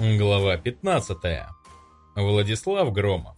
Глава 15. Владислав Громов.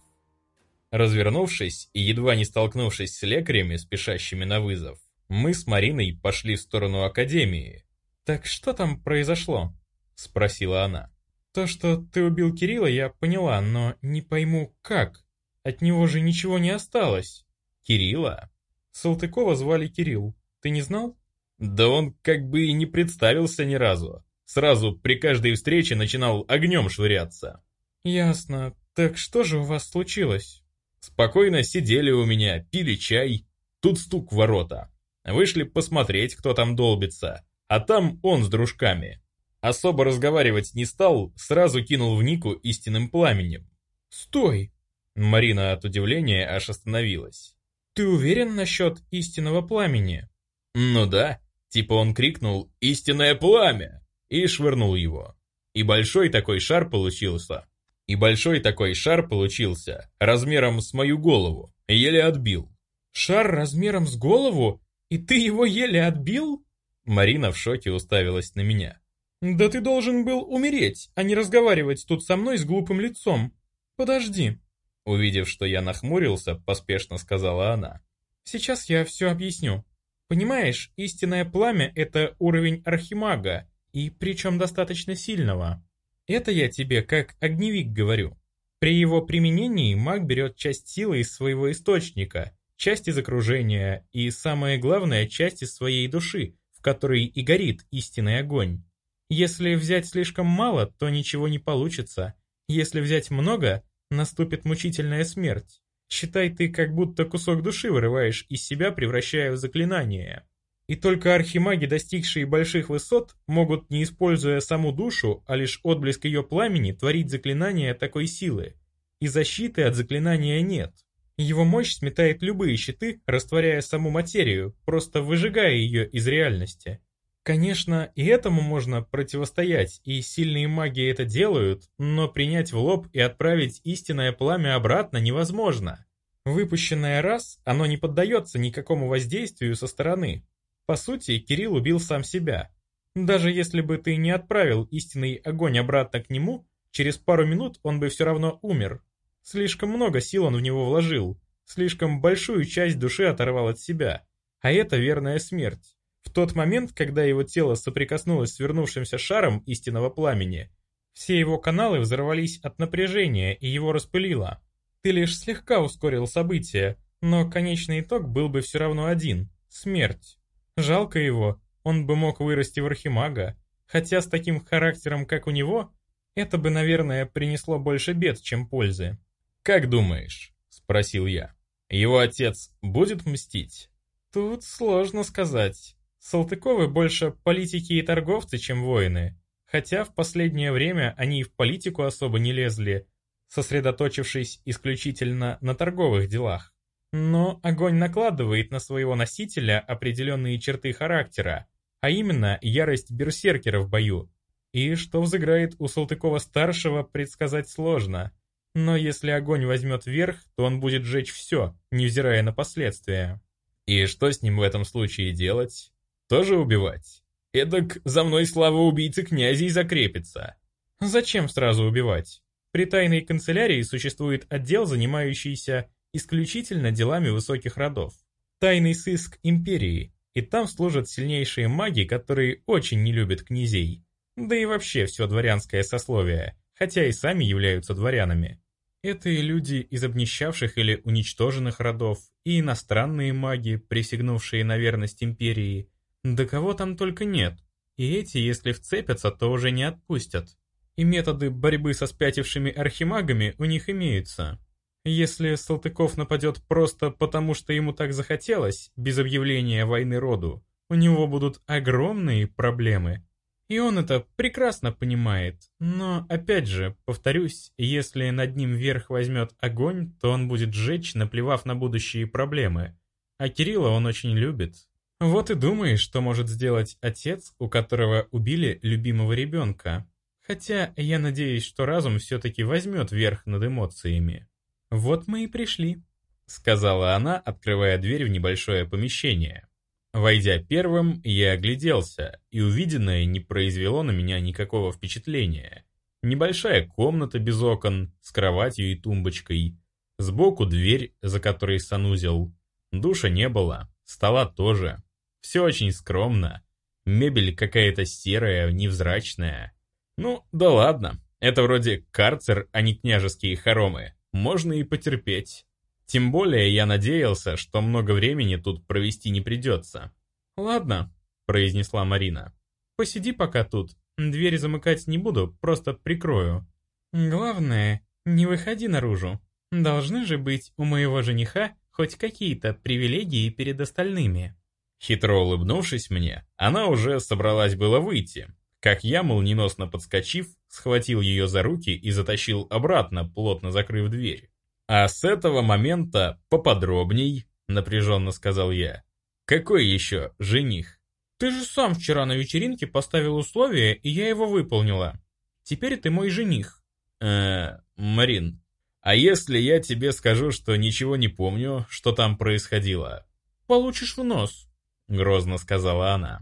Развернувшись и едва не столкнувшись с лекарями, спешащими на вызов, мы с Мариной пошли в сторону академии. «Так что там произошло?» — спросила она. «То, что ты убил Кирилла, я поняла, но не пойму, как. От него же ничего не осталось». «Кирилла?» Салтыкова звали Кирилл. Ты не знал? Да он как бы и не представился ни разу. Сразу при каждой встрече начинал огнем швыряться. Ясно. Так что же у вас случилось? Спокойно сидели у меня, пили чай. Тут стук в ворота. Вышли посмотреть, кто там долбится. А там он с дружками. Особо разговаривать не стал, сразу кинул в Нику истинным пламенем. «Стой!» Марина от удивления аж остановилась. «Ты уверен насчет истинного пламени?» «Ну да». Типа он крикнул «Истинное пламя!» И швырнул его. И большой такой шар получился. И большой такой шар получился, размером с мою голову, еле отбил. «Шар размером с голову? И ты его еле отбил?» Марина в шоке уставилась на меня. «Да ты должен был умереть, а не разговаривать тут со мной с глупым лицом. Подожди». Увидев, что я нахмурился, поспешно сказала она. «Сейчас я все объясню. Понимаешь, истинное пламя — это уровень архимага, и причем достаточно сильного. Это я тебе как огневик говорю. При его применении маг берет часть силы из своего источника, часть из окружения и, самое главное, часть из своей души, в которой и горит истинный огонь. Если взять слишком мало, то ничего не получится. Если взять много, наступит мучительная смерть. Считай, ты как будто кусок души вырываешь из себя, превращая в заклинание. И только архимаги, достигшие больших высот, могут, не используя саму душу, а лишь отблеск ее пламени, творить заклинания такой силы. И защиты от заклинания нет. Его мощь сметает любые щиты, растворяя саму материю, просто выжигая ее из реальности. Конечно, и этому можно противостоять, и сильные маги это делают, но принять в лоб и отправить истинное пламя обратно невозможно. Выпущенное раз, оно не поддается никакому воздействию со стороны. По сути, Кирилл убил сам себя. Даже если бы ты не отправил истинный огонь обратно к нему, через пару минут он бы все равно умер. Слишком много сил он в него вложил, слишком большую часть души оторвал от себя. А это верная смерть. В тот момент, когда его тело соприкоснулось с вернувшимся шаром истинного пламени, все его каналы взорвались от напряжения и его распылило. Ты лишь слегка ускорил события, но конечный итог был бы все равно один – смерть. Жалко его, он бы мог вырасти в архимага, хотя с таким характером, как у него, это бы, наверное, принесло больше бед, чем пользы. «Как думаешь?» – спросил я. «Его отец будет мстить?» «Тут сложно сказать. Салтыковы больше политики и торговцы, чем воины, хотя в последнее время они и в политику особо не лезли, сосредоточившись исключительно на торговых делах. Но огонь накладывает на своего носителя определенные черты характера, а именно ярость берсеркера в бою. И что взыграет у Салтыкова-старшего, предсказать сложно. Но если огонь возьмет верх, то он будет жечь все, невзирая на последствия. И что с ним в этом случае делать? Тоже убивать? Эдак за мной слава убийцы князей закрепится. Зачем сразу убивать? При тайной канцелярии существует отдел, занимающийся исключительно делами высоких родов. Тайный сыск империи, и там служат сильнейшие маги, которые очень не любят князей. Да и вообще все дворянское сословие, хотя и сами являются дворянами. Это и люди из обнищавших или уничтоженных родов, и иностранные маги, присягнувшие на верность империи. Да кого там только нет. И эти, если вцепятся, то уже не отпустят. И методы борьбы со спятившими архимагами у них имеются. Если Салтыков нападет просто потому, что ему так захотелось, без объявления войны роду, у него будут огромные проблемы. И он это прекрасно понимает. Но, опять же, повторюсь, если над ним верх возьмет огонь, то он будет сжечь, наплевав на будущие проблемы. А Кирилла он очень любит. Вот и думаешь, что может сделать отец, у которого убили любимого ребенка. Хотя я надеюсь, что разум все-таки возьмет верх над эмоциями. «Вот мы и пришли», — сказала она, открывая дверь в небольшое помещение. Войдя первым, я огляделся, и увиденное не произвело на меня никакого впечатления. Небольшая комната без окон, с кроватью и тумбочкой. Сбоку дверь, за которой санузел. Душа не было, стола тоже. Все очень скромно. Мебель какая-то серая, невзрачная. Ну, да ладно. Это вроде карцер, а не княжеские хоромы. Можно и потерпеть. Тем более я надеялся, что много времени тут провести не придется. «Ладно», — произнесла Марина. «Посиди пока тут. Дверь замыкать не буду, просто прикрою. Главное, не выходи наружу. Должны же быть у моего жениха хоть какие-то привилегии перед остальными». Хитро улыбнувшись мне, она уже собралась было выйти, как я, молниеносно подскочив, схватил ее за руки и затащил обратно, плотно закрыв дверь. «А с этого момента поподробней», — напряженно сказал я. «Какой еще жених?» «Ты же сам вчера на вечеринке поставил условие, и я его выполнила. Теперь ты мой жених». «Э, Марин, а если я тебе скажу, что ничего не помню, что там происходило?» «Получишь в нос», — грозно сказала она.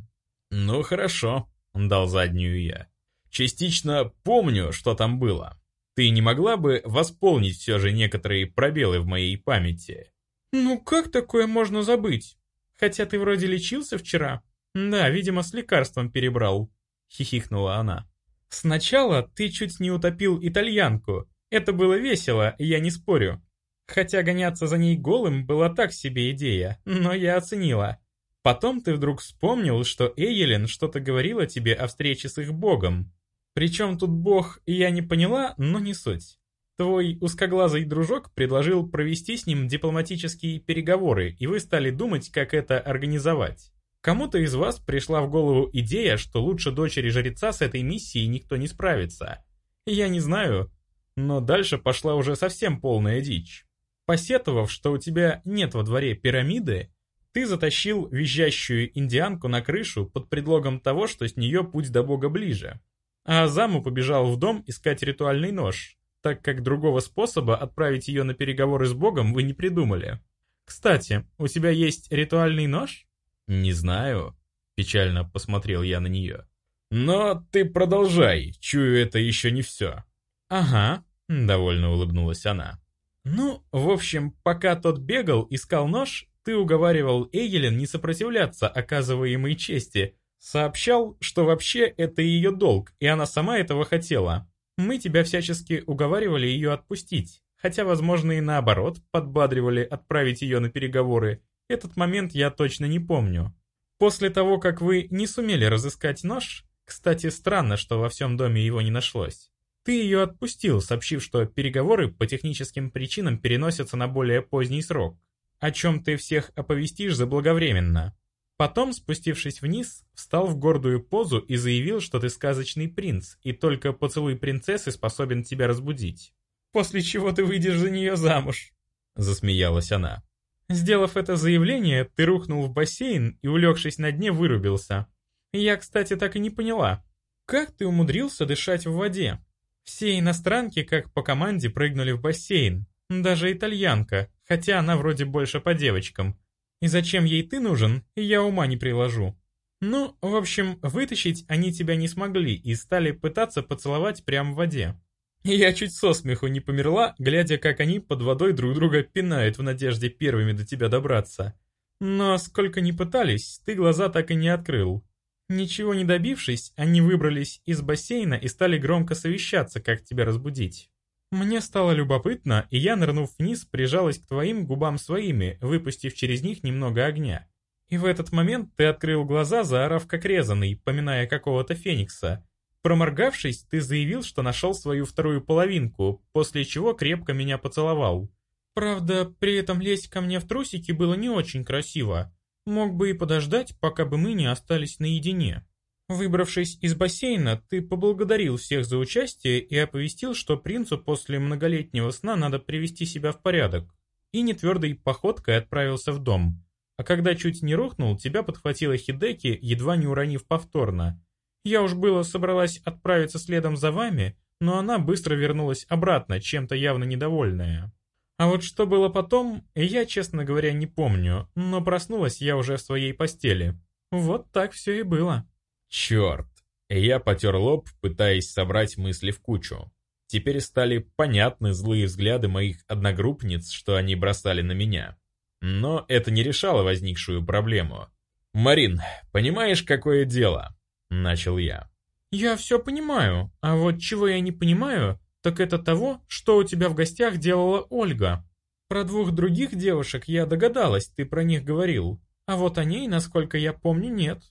«Ну хорошо», — дал заднюю я. «Частично помню, что там было. Ты не могла бы восполнить все же некоторые пробелы в моей памяти?» «Ну как такое можно забыть? Хотя ты вроде лечился вчера». «Да, видимо, с лекарством перебрал», — хихикнула она. «Сначала ты чуть не утопил итальянку. Это было весело, я не спорю. Хотя гоняться за ней голым была так себе идея, но я оценила. Потом ты вдруг вспомнил, что Эйелин что-то говорила тебе о встрече с их богом. Причем тут бог я не поняла, но не суть. Твой узкоглазый дружок предложил провести с ним дипломатические переговоры, и вы стали думать, как это организовать. Кому-то из вас пришла в голову идея, что лучше дочери жреца с этой миссией никто не справится. Я не знаю, но дальше пошла уже совсем полная дичь. Посетовав, что у тебя нет во дворе пирамиды, ты затащил визжащую индианку на крышу под предлогом того, что с нее путь до бога ближе. А Азаму побежал в дом искать ритуальный нож, так как другого способа отправить ее на переговоры с богом вы не придумали. Кстати, у тебя есть ритуальный нож? Не знаю. Печально посмотрел я на нее. Но ты продолжай, чую, это еще не все. Ага, довольно улыбнулась она. Ну, в общем, пока тот бегал, искал нож, ты уговаривал Эйгелен не сопротивляться оказываемой чести. Сообщал, что вообще это ее долг, и она сама этого хотела. Мы тебя всячески уговаривали ее отпустить. Хотя, возможно, и наоборот, подбадривали отправить ее на переговоры. Этот момент я точно не помню. После того, как вы не сумели разыскать нож, кстати, странно, что во всем доме его не нашлось, ты ее отпустил, сообщив, что переговоры по техническим причинам переносятся на более поздний срок о чем ты всех оповестишь заблаговременно. Потом, спустившись вниз, встал в гордую позу и заявил, что ты сказочный принц, и только поцелуй принцессы способен тебя разбудить. После чего ты выйдешь за нее замуж. Засмеялась она. Сделав это заявление, ты рухнул в бассейн и, улегшись на дне, вырубился. Я, кстати, так и не поняла, как ты умудрился дышать в воде? Все иностранки, как по команде, прыгнули в бассейн. Даже итальянка, хотя она вроде больше по девочкам. И зачем ей ты нужен, я ума не приложу. Ну, в общем, вытащить они тебя не смогли и стали пытаться поцеловать прямо в воде. Я чуть со смеху не померла, глядя, как они под водой друг друга пинают в надежде первыми до тебя добраться. Но сколько ни пытались, ты глаза так и не открыл. Ничего не добившись, они выбрались из бассейна и стали громко совещаться, как тебя разбудить. Мне стало любопытно, и я, нырнув вниз, прижалась к твоим губам своими, выпустив через них немного огня. И в этот момент ты открыл глаза, заорав как резанный, поминая какого-то феникса. Проморгавшись, ты заявил, что нашел свою вторую половинку, после чего крепко меня поцеловал. Правда, при этом лезть ко мне в трусики было не очень красиво. Мог бы и подождать, пока бы мы не остались наедине. Выбравшись из бассейна, ты поблагодарил всех за участие и оповестил, что принцу после многолетнего сна надо привести себя в порядок. И нетвердой походкой отправился в дом. А когда чуть не рухнул, тебя подхватила Хидеки, едва не уронив повторно. Я уж было собралась отправиться следом за вами, но она быстро вернулась обратно, чем-то явно недовольная. А вот что было потом, я, честно говоря, не помню, но проснулась я уже в своей постели. Вот так все и было. Черт, Я потер лоб, пытаясь собрать мысли в кучу. Теперь стали понятны злые взгляды моих одногруппниц, что они бросали на меня. Но это не решало возникшую проблему. «Марин, понимаешь, какое дело?» — начал я. «Я все понимаю, а вот чего я не понимаю, так это того, что у тебя в гостях делала Ольга. Про двух других девушек я догадалась, ты про них говорил, а вот о ней, насколько я помню, нет».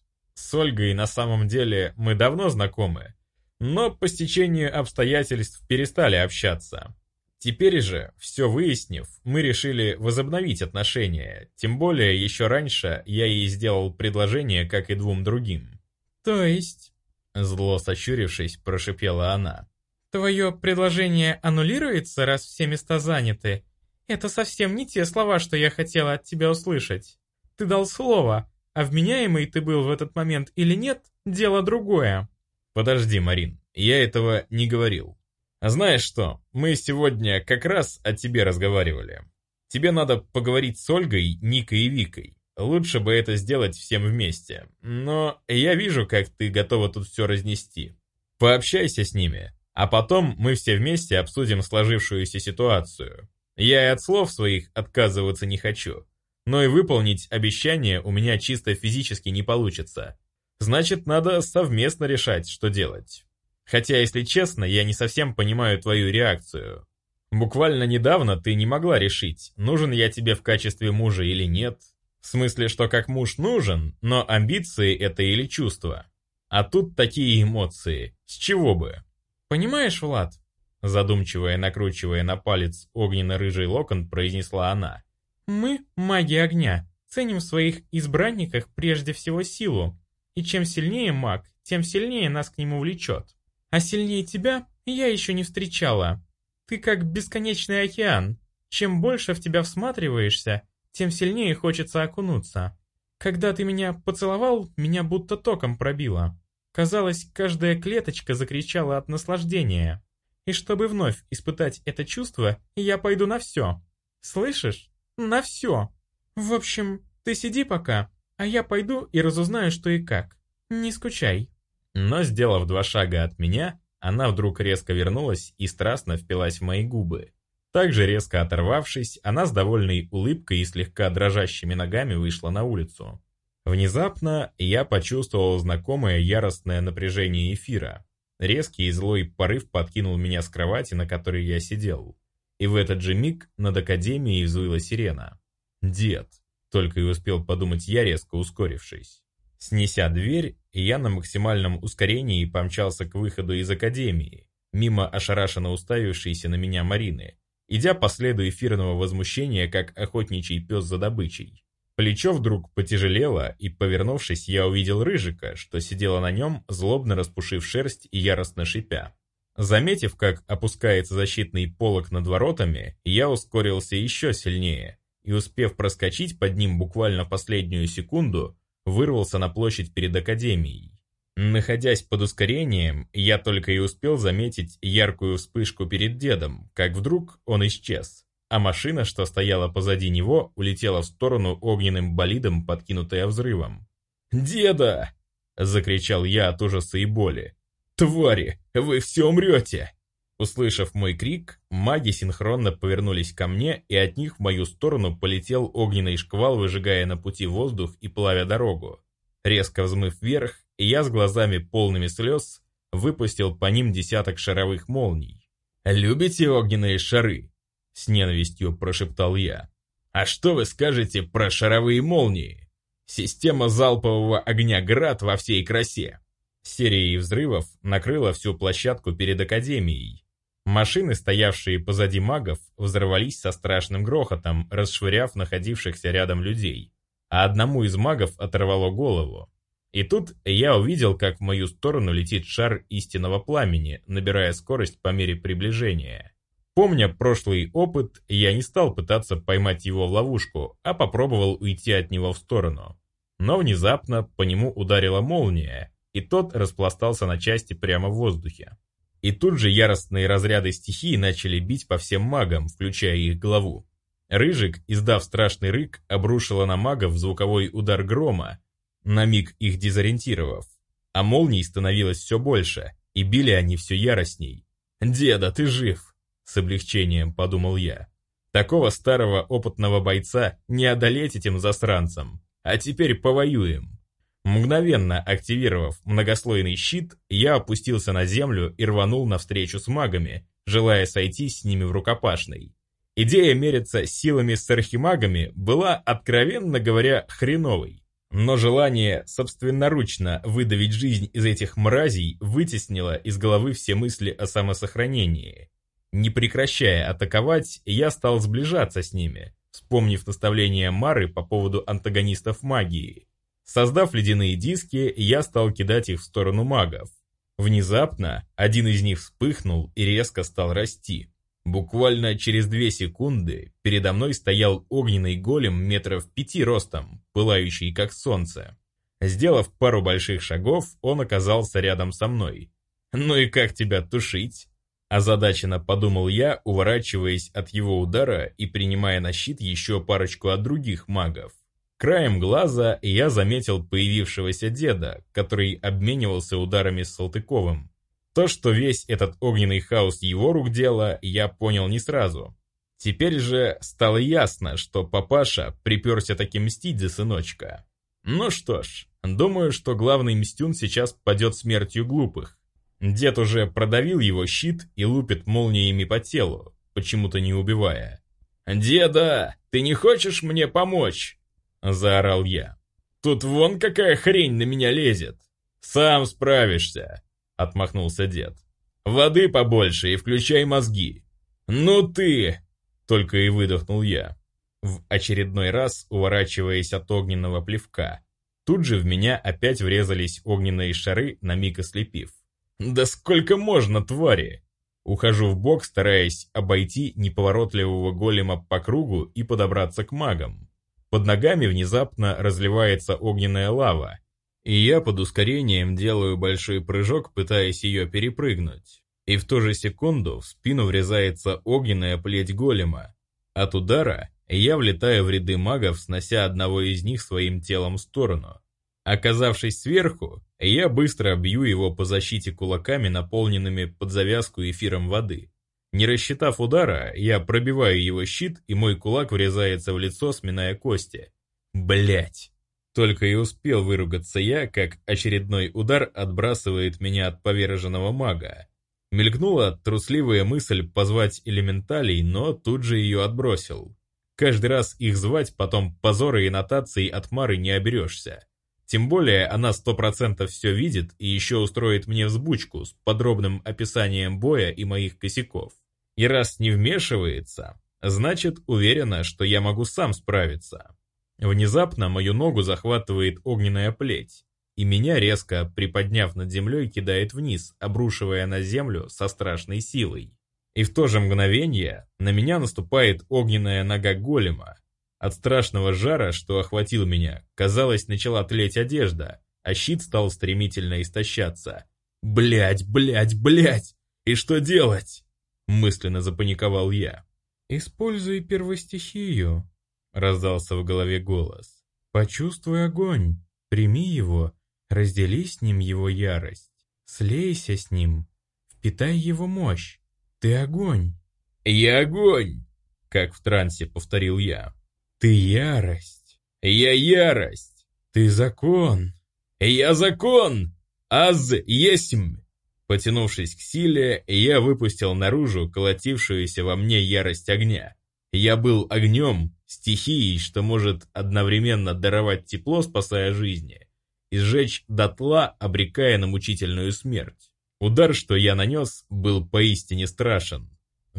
С Ольгой на самом деле мы давно знакомы, но по стечению обстоятельств перестали общаться. Теперь же, все выяснив, мы решили возобновить отношения, тем более еще раньше я ей сделал предложение, как и двум другим. «То есть?» Зло сощурившись, прошипела она. «Твое предложение аннулируется, раз все места заняты? Это совсем не те слова, что я хотела от тебя услышать. Ты дал слово, а вменяемый ты был в этот момент или нет, дело другое». «Подожди, Марин, я этого не говорил. А знаешь что, мы сегодня как раз о тебе разговаривали. Тебе надо поговорить с Ольгой, Никой и Викой. Лучше бы это сделать всем вместе. Но я вижу, как ты готова тут все разнести. Пообщайся с ними, а потом мы все вместе обсудим сложившуюся ситуацию. Я и от слов своих отказываться не хочу. Но и выполнить обещание у меня чисто физически не получится. Значит, надо совместно решать, что делать. Хотя, если честно, я не совсем понимаю твою реакцию. Буквально недавно ты не могла решить, нужен я тебе в качестве мужа или нет. В смысле, что как муж нужен, но амбиции это или чувства. А тут такие эмоции. С чего бы? Понимаешь, Влад? Задумчиво накручивая на палец огненно-рыжий локон, произнесла она. Мы, маги огня, ценим в своих избранниках прежде всего силу. И чем сильнее маг, тем сильнее нас к нему влечет. А сильнее тебя я еще не встречала. Ты как бесконечный океан. Чем больше в тебя всматриваешься, тем сильнее хочется окунуться. Когда ты меня поцеловал, меня будто током пробило. Казалось, каждая клеточка закричала от наслаждения. И чтобы вновь испытать это чувство, я пойду на все. Слышишь? На все. В общем, ты сиди пока, а я пойду и разузнаю, что и как. Не скучай. Но, сделав два шага от меня, она вдруг резко вернулась и страстно впилась в мои губы. Также резко оторвавшись, она с довольной улыбкой и слегка дрожащими ногами вышла на улицу. Внезапно я почувствовал знакомое яростное напряжение эфира. Резкий и злой порыв подкинул меня с кровати, на которой я сидел. И в этот же миг над Академией взвыла сирена. «Дед!» — только и успел подумать я, резко ускорившись. Снеся дверь, я на максимальном ускорении помчался к выходу из академии, мимо ошарашенно уставившейся на меня Марины, идя по следу эфирного возмущения, как охотничий пес за добычей. Плечо вдруг потяжелело, и, повернувшись, я увидел Рыжика, что сидела на нем, злобно распушив шерсть и яростно шипя. Заметив, как опускается защитный полог над воротами, я ускорился еще сильнее, и, успев проскочить под ним буквально последнюю секунду, вырвался на площадь перед Академией. Находясь под ускорением, я только и успел заметить яркую вспышку перед дедом, как вдруг он исчез, а машина, что стояла позади него, улетела в сторону огненным болидом, подкинутая взрывом. «Деда!» — закричал я от ужаса и боли. «Твари, вы все умрете!» Услышав мой крик, маги синхронно повернулись ко мне, и от них в мою сторону полетел огненный шквал, выжигая на пути воздух и плавя дорогу. Резко взмыв вверх, я с глазами полными слез выпустил по ним десяток шаровых молний. «Любите огненные шары?» — с ненавистью прошептал я. «А что вы скажете про шаровые молнии? Система залпового огня «Град» во всей красе». Серия взрывов накрыла всю площадку перед Академией, Машины, стоявшие позади магов, взорвались со страшным грохотом, расшвыряв находившихся рядом людей, а одному из магов оторвало голову. И тут я увидел, как в мою сторону летит шар истинного пламени, набирая скорость по мере приближения. Помня прошлый опыт, я не стал пытаться поймать его в ловушку, а попробовал уйти от него в сторону. Но внезапно по нему ударила молния, и тот распластался на части прямо в воздухе. И тут же яростные разряды стихии начали бить по всем магам, включая их главу. Рыжик, издав страшный рык, обрушила на магов звуковой удар грома, на миг их дезориентировав. а молний становилось все больше, и били они все яростней. «Деда, ты жив!» — с облегчением подумал я. «Такого старого опытного бойца не одолеть этим засранцам. А теперь повоюем». Мгновенно активировав многослойный щит, я опустился на землю и рванул навстречу с магами, желая сойтись с ними в рукопашной. Идея мериться силами с архимагами была, откровенно говоря, хреновой. Но желание собственноручно выдавить жизнь из этих мразей вытеснило из головы все мысли о самосохранении. Не прекращая атаковать, я стал сближаться с ними, вспомнив наставление Мары по поводу антагонистов магии. Создав ледяные диски, я стал кидать их в сторону магов. Внезапно один из них вспыхнул и резко стал расти. Буквально через две секунды передо мной стоял огненный голем метров пяти ростом, пылающий как солнце. Сделав пару больших шагов, он оказался рядом со мной. «Ну и как тебя тушить?» Озадаченно подумал я, уворачиваясь от его удара и принимая на щит еще парочку от других магов. Краем глаза я заметил появившегося деда, который обменивался ударами с Салтыковым. То, что весь этот огненный хаос его рук дело, я понял не сразу. Теперь же стало ясно, что папаша приперся таки мстить за сыночка. Ну что ж, думаю, что главный мстюн сейчас падет смертью глупых. Дед уже продавил его щит и лупит молниями по телу, почему-то не убивая. «Деда, ты не хочешь мне помочь?» — заорал я. «Тут вон какая хрень на меня лезет! Сам справишься!» — отмахнулся дед. «Воды побольше и включай мозги!» «Ну ты!» — только и выдохнул я, в очередной раз уворачиваясь от огненного плевка. Тут же в меня опять врезались огненные шары, на миг ослепив. «Да сколько можно, твари!» Ухожу в бок, стараясь обойти неповоротливого голема по кругу и подобраться к магам. Под ногами внезапно разливается огненная лава, и я под ускорением делаю большой прыжок, пытаясь ее перепрыгнуть. И в ту же секунду в спину врезается огненная плеть голема. От удара я влетаю в ряды магов, снося одного из них своим телом в сторону. Оказавшись сверху, я быстро бью его по защите кулаками, наполненными под завязку эфиром воды. Не рассчитав удара, я пробиваю его щит, и мой кулак врезается в лицо, сминая кости. Блять! Только и успел выругаться я, как очередной удар отбрасывает меня от поверженного мага. Мелькнула трусливая мысль позвать элементалей, но тут же ее отбросил. Каждый раз их звать, потом позора и нотации от Мары не оберешься. Тем более она сто процентов все видит и еще устроит мне взбучку с подробным описанием боя и моих косяков. И раз не вмешивается, значит уверена, что я могу сам справиться. Внезапно мою ногу захватывает огненная плеть, и меня, резко приподняв над землей, кидает вниз, обрушивая на землю со страшной силой. И в то же мгновение на меня наступает огненная нога голема, от страшного жара, что охватил меня, казалось, начала тлеть одежда, а щит стал стремительно истощаться. Блять, блять, блять! И что делать? Мысленно запаниковал я. «Используй первостихию», — раздался в голове голос. «Почувствуй огонь, прими его, раздели с ним его ярость, слейся с ним, впитай его мощь. Ты огонь!» «Я огонь!» — как в трансе повторил я. Ты ярость. Я ярость. Ты закон. Я закон. Аз есмь. Потянувшись к силе, я выпустил наружу колотившуюся во мне ярость огня. Я был огнем, стихией, что может одновременно даровать тепло, спасая жизни, и сжечь дотла, обрекая на мучительную смерть. Удар, что я нанес, был поистине страшен.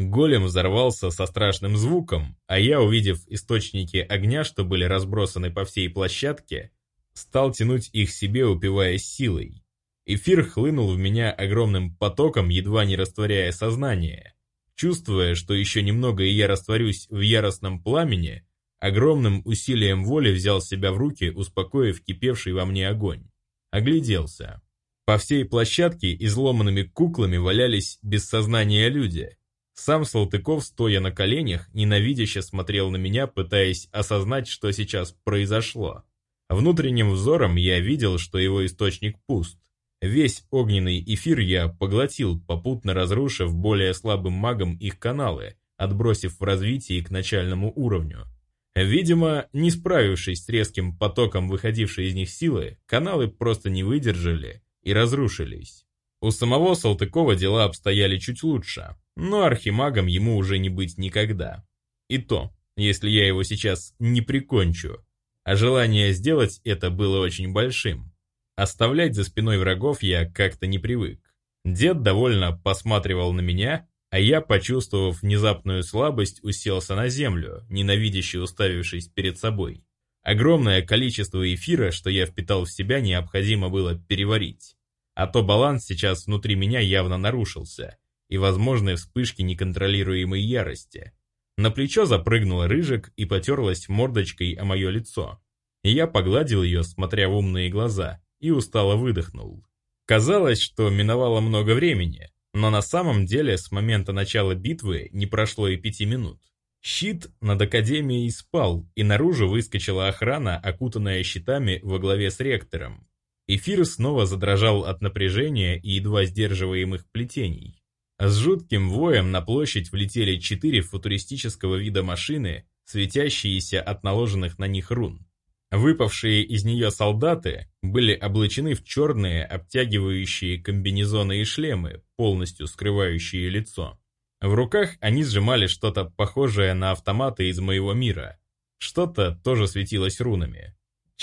Голем взорвался со страшным звуком, а я, увидев источники огня, что были разбросаны по всей площадке, стал тянуть их себе, упиваясь силой. Эфир хлынул в меня огромным потоком, едва не растворяя сознание. Чувствуя, что еще немного и я растворюсь в яростном пламени, огромным усилием воли взял себя в руки, успокоив кипевший во мне огонь. Огляделся. По всей площадке изломанными куклами валялись без сознания люди – сам Салтыков, стоя на коленях, ненавидяще смотрел на меня, пытаясь осознать, что сейчас произошло. Внутренним взором я видел, что его источник пуст. Весь огненный эфир я поглотил, попутно разрушив более слабым магам их каналы, отбросив в развитии к начальному уровню. Видимо, не справившись с резким потоком выходившей из них силы, каналы просто не выдержали и разрушились. У самого Салтыкова дела обстояли чуть лучше, но архимагом ему уже не быть никогда. И то, если я его сейчас не прикончу. А желание сделать это было очень большим. Оставлять за спиной врагов я как-то не привык. Дед довольно посматривал на меня, а я, почувствовав внезапную слабость, уселся на землю, ненавидяще уставившись перед собой. Огромное количество эфира, что я впитал в себя, необходимо было переварить. А то баланс сейчас внутри меня явно нарушился, и возможные вспышки неконтролируемой ярости. На плечо запрыгнула рыжик и потерлась мордочкой о мое лицо. Я погладил ее, смотря в умные глаза, и устало выдохнул. Казалось, что миновало много времени, но на самом деле с момента начала битвы не прошло и пяти минут. Щит над Академией спал, и наружу выскочила охрана, окутанная щитами во главе с ректором. Эфир снова задрожал от напряжения и едва сдерживаемых плетений. С жутким воем на площадь влетели четыре футуристического вида машины, светящиеся от наложенных на них рун. Выпавшие из нее солдаты были облачены в черные обтягивающие комбинезоны и шлемы, полностью скрывающие лицо. В руках они сжимали что-то похожее на автоматы из моего мира. Что-то тоже светилось рунами.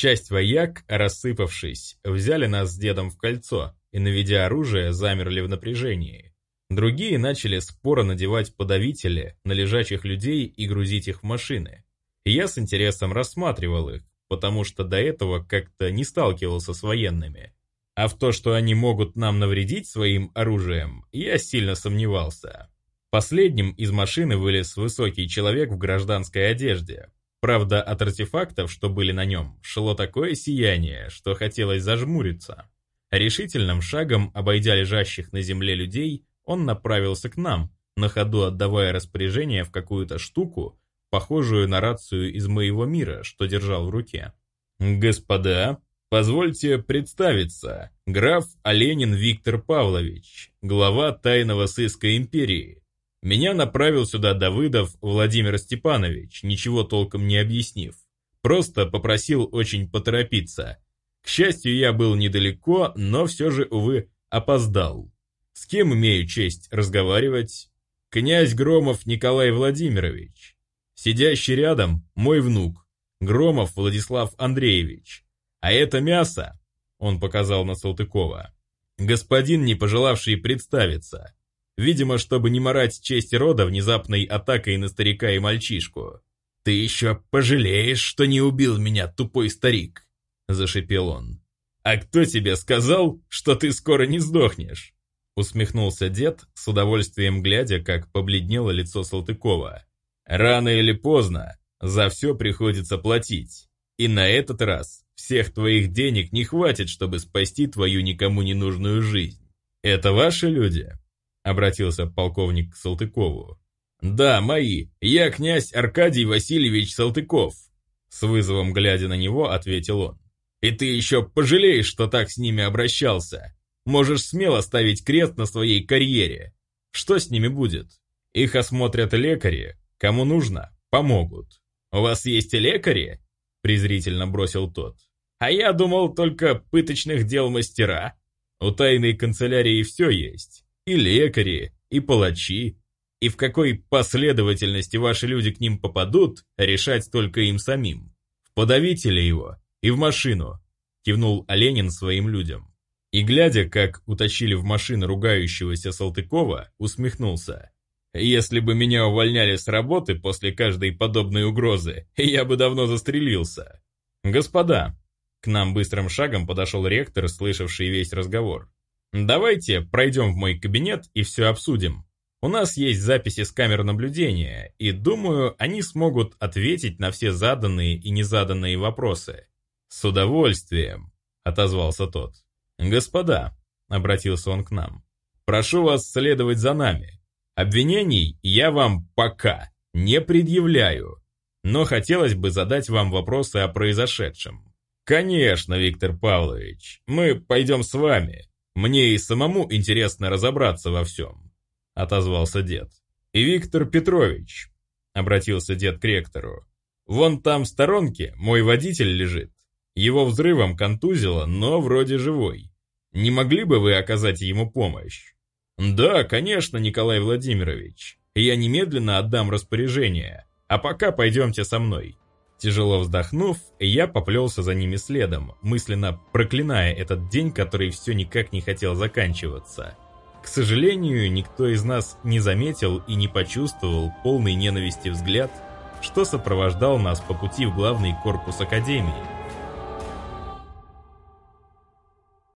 Часть вояк, рассыпавшись, взяли нас с дедом в кольцо и, наведя оружие, замерли в напряжении. Другие начали споро надевать подавители на лежачих людей и грузить их в машины. я с интересом рассматривал их, потому что до этого как-то не сталкивался с военными. А в то, что они могут нам навредить своим оружием, я сильно сомневался. Последним из машины вылез высокий человек в гражданской одежде. Правда, от артефактов, что были на нем, шло такое сияние, что хотелось зажмуриться. Решительным шагом, обойдя лежащих на земле людей, он направился к нам, на ходу отдавая распоряжение в какую-то штуку, похожую на рацию из моего мира, что держал в руке. «Господа, позвольте представиться. Граф Оленин Виктор Павлович, глава тайного сыска империи. Меня направил сюда Давыдов Владимир Степанович, ничего толком не объяснив. Просто попросил очень поторопиться. К счастью, я был недалеко, но все же, увы, опоздал. С кем имею честь разговаривать? Князь Громов Николай Владимирович. Сидящий рядом мой внук, Громов Владислав Андреевич. А это мясо, он показал на Салтыкова. Господин, не пожелавший представиться. Видимо, чтобы не морать честь рода внезапной атакой на старика и мальчишку. «Ты еще пожалеешь, что не убил меня, тупой старик!» – зашипел он. «А кто тебе сказал, что ты скоро не сдохнешь?» Усмехнулся дед, с удовольствием глядя, как побледнело лицо Салтыкова. Рано или поздно за все приходится платить. И на этот раз всех твоих денег не хватит, чтобы спасти твою никому не нужную жизнь. Это ваши люди?» Обратился полковник к Салтыкову. «Да, мои. Я князь Аркадий Васильевич Салтыков». С вызовом глядя на него, ответил он. «И ты еще пожалеешь, что так с ними обращался. Можешь смело ставить крест на своей карьере. Что с ними будет? Их осмотрят лекари, Кому нужно, помогут. У вас есть лекари?» презрительно бросил тот. «А я думал, только пыточных дел мастера. У тайной канцелярии все есть. И лекари, и палачи. И в какой последовательности ваши люди к ним попадут, решать только им самим. В подавителя его и в машину», кивнул Оленин своим людям. И глядя, как утащили в машину ругающегося Салтыкова, усмехнулся. Если бы меня увольняли с работы после каждой подобной угрозы, я бы давно застрелился. Господа, к нам быстрым шагом подошел ректор, слышавший весь разговор. Давайте пройдем в мой кабинет и все обсудим. У нас есть записи с камер наблюдения, и думаю, они смогут ответить на все заданные и незаданные вопросы. С удовольствием, отозвался тот. Господа, обратился он к нам, прошу вас следовать за нами. Обвинений я вам пока не предъявляю, но хотелось бы задать вам вопросы о произошедшем. Конечно, Виктор Павлович, мы пойдем с вами. Мне и самому интересно разобраться во всем», — отозвался дед. «И Виктор Петрович», — обратился дед к ректору, — «вон там в сторонке мой водитель лежит. Его взрывом контузило, но вроде живой. Не могли бы вы оказать ему помощь?» «Да, конечно, Николай Владимирович. Я немедленно отдам распоряжение. А пока пойдемте со мной». Тяжело вздохнув, я поплелся за ними следом, мысленно проклиная этот день, который все никак не хотел заканчиваться. К сожалению, никто из нас не заметил и не почувствовал полный ненависти взгляд, что сопровождал нас по пути в главный корпус Академии.